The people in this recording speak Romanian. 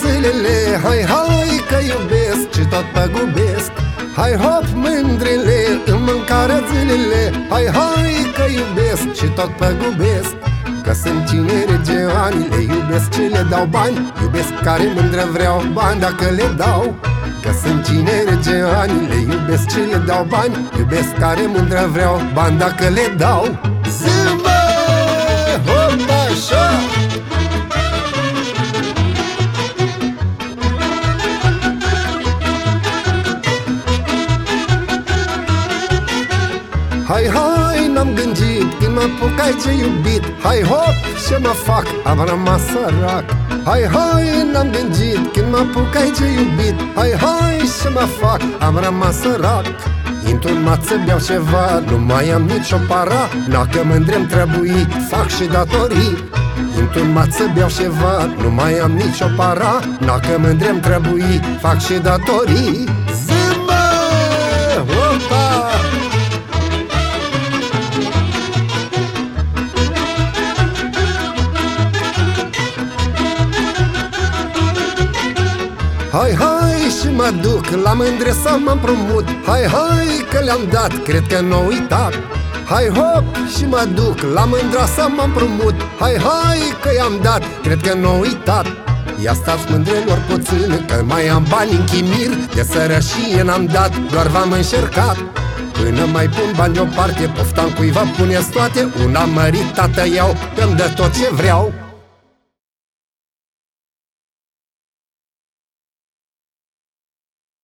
zilele. Hai, hai că iubesc și tot păgubesc. Hai hop mândrile, în mâncare zilele. Hai, hai că iubesc și tot păgubesc. Că sunt cinere geani, le iubesc ce le dau bani. Iubesc care mândră vreau bani dacă le dau. Că sunt cinere geani, le iubesc ce le dau bani. Iubesc care mândră vreau bani dacă le dau Hai, hai, n-am gândit când mă apucai ce iubit. Hai, hop, ce mă fac, am rămas sărac. Hai, hai, n-am gândit când mă apucai ce iubit. Hai, hai, ce mă fac, am rămas sărac. Intru în mat să beau ceva, nu mai am nicio para. Dacă mândrem trebuie, fac și datorii. Intru în mat să beau ceva, nu mai am nicio para. Dacă mândrem trebuie, fac și datorii Hai, hai și mă duc la mândre să mă împrumut. Hai, hai că le-am dat, cred că n-au uitat. Hai hop și mă duc la mândra să mă împrumut. Hai, hai că i-am dat, cred că n-au uitat. Ia stați mândrelor puțin, că mai am bani în chimir. De sărășie n-am dat, doar v-am încercat Până mai pun bani deoparte, poftam cuiva puneți toate. Una măritată iau, că-mi dă tot ce vreau